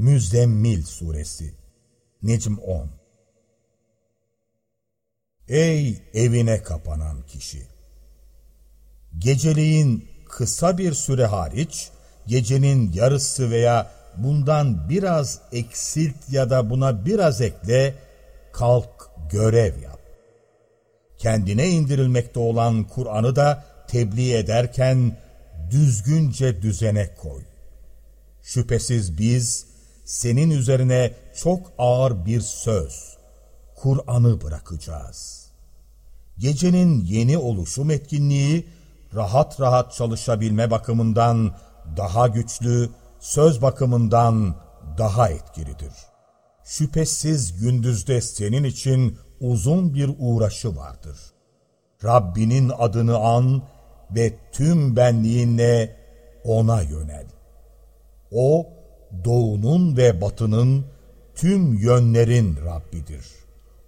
Müzzemmil Suresi Necm 10 Ey evine kapanan kişi! Geceliğin kısa bir süre hariç, gecenin yarısı veya bundan biraz eksilt ya da buna biraz ekle, kalk görev yap. Kendine indirilmekte olan Kur'an'ı da tebliğ ederken düzgünce düzene koy. Şüphesiz biz senin üzerine çok ağır bir söz, Kur'an'ı bırakacağız. Gecenin yeni oluşum etkinliği, rahat rahat çalışabilme bakımından daha güçlü, söz bakımından daha etkilidir. Şüphesiz gündüzde senin için uzun bir uğraşı vardır. Rabbinin adını an ve tüm benliğinle O'na yönel. O, doğunun ve batının tüm yönlerin Rabbidir.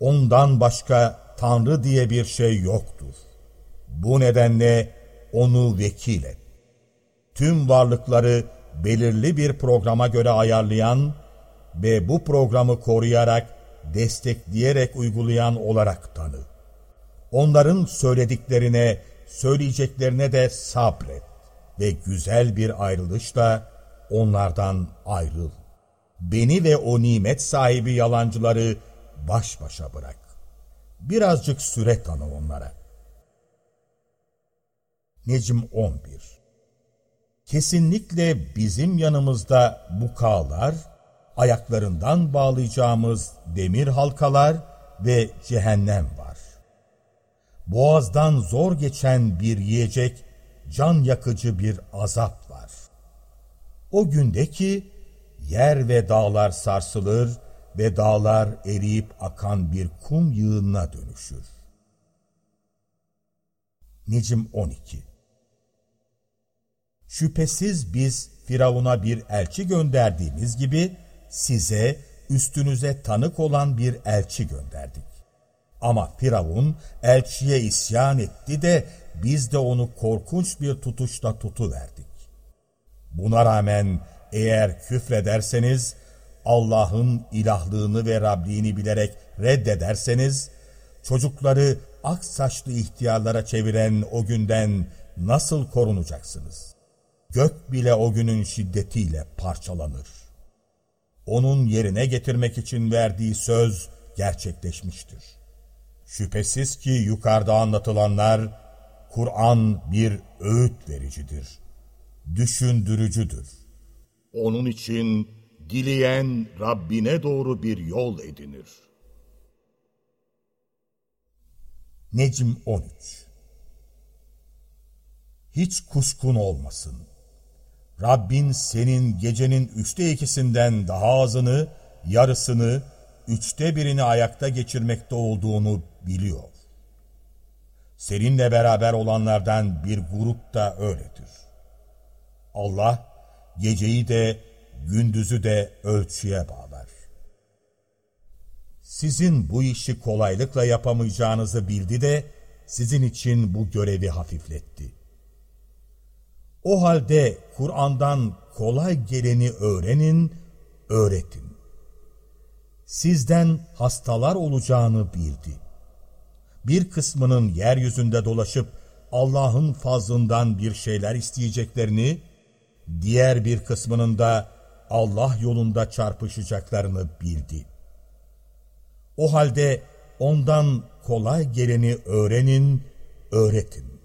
Ondan başka Tanrı diye bir şey yoktur. Bu nedenle onu vekil et. Tüm varlıkları belirli bir programa göre ayarlayan ve bu programı koruyarak, destekleyerek uygulayan olarak tanı. Onların söylediklerine, söyleyeceklerine de sabret ve güzel bir ayrılışla onlardan ayrıl. Beni ve o nimet sahibi yalancıları baş başa bırak. Birazcık süre tanı onlara. Necm 11 Kesinlikle bizim yanımızda bukağlar, ayaklarından bağlayacağımız demir halkalar ve cehennem var. Boğazdan zor geçen bir yiyecek, can yakıcı bir azap var. O gündeki yer ve dağlar sarsılır ve dağlar eriyip akan bir kum yığınına dönüşür. Necm 12 Şüphesiz biz Firavun'a bir elçi gönderdiğimiz gibi size, üstünüze tanık olan bir elçi gönderdik. Ama Firavun elçiye isyan etti de biz de onu korkunç bir tutuşla tutuverdik. Buna rağmen eğer küfrederseniz, Allah'ın ilahlığını ve Rabliğini bilerek reddederseniz, çocukları ak saçlı ihtiyarlara çeviren o günden nasıl korunacaksınız? Gök bile o günün şiddetiyle parçalanır. Onun yerine getirmek için verdiği söz gerçekleşmiştir. Şüphesiz ki yukarıda anlatılanlar, Kur'an bir öğüt vericidir, düşündürücüdür. Onun için dileyen Rabbine doğru bir yol edinir. Necm 13 Hiç kuşkun olmasın. Rabbin senin gecenin üçte ikisinden daha azını, yarısını, üçte birini ayakta geçirmekte olduğunu biliyor. Seninle beraber olanlardan bir grup da öyledir. Allah geceyi de gündüzü de ölçüye bağlar. Sizin bu işi kolaylıkla yapamayacağınızı bildi de sizin için bu görevi hafifletti. O halde Kur'an'dan kolay geleni öğrenin, öğretin. Sizden hastalar olacağını bildi. Bir kısmının yeryüzünde dolaşıp Allah'ın fazlından bir şeyler isteyeceklerini, diğer bir kısmının da Allah yolunda çarpışacaklarını bildi. O halde ondan kolay geleni öğrenin, öğretin.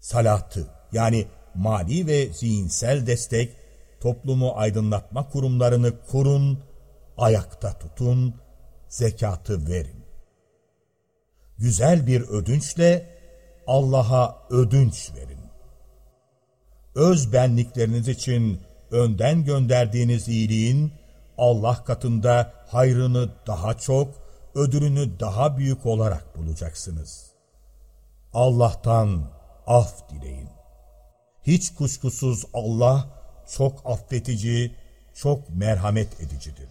Salatı yani mali ve zihinsel destek, toplumu aydınlatma kurumlarını kurun, ayakta tutun, zekatı verin. Güzel bir ödünçle Allah'a ödünç verin. Öz benlikleriniz için önden gönderdiğiniz iyiliğin Allah katında hayrını daha çok, ödülünü daha büyük olarak bulacaksınız. Allah'tan af dileyin. Hiç kuşkusuz Allah çok affetici, çok merhamet edicidir.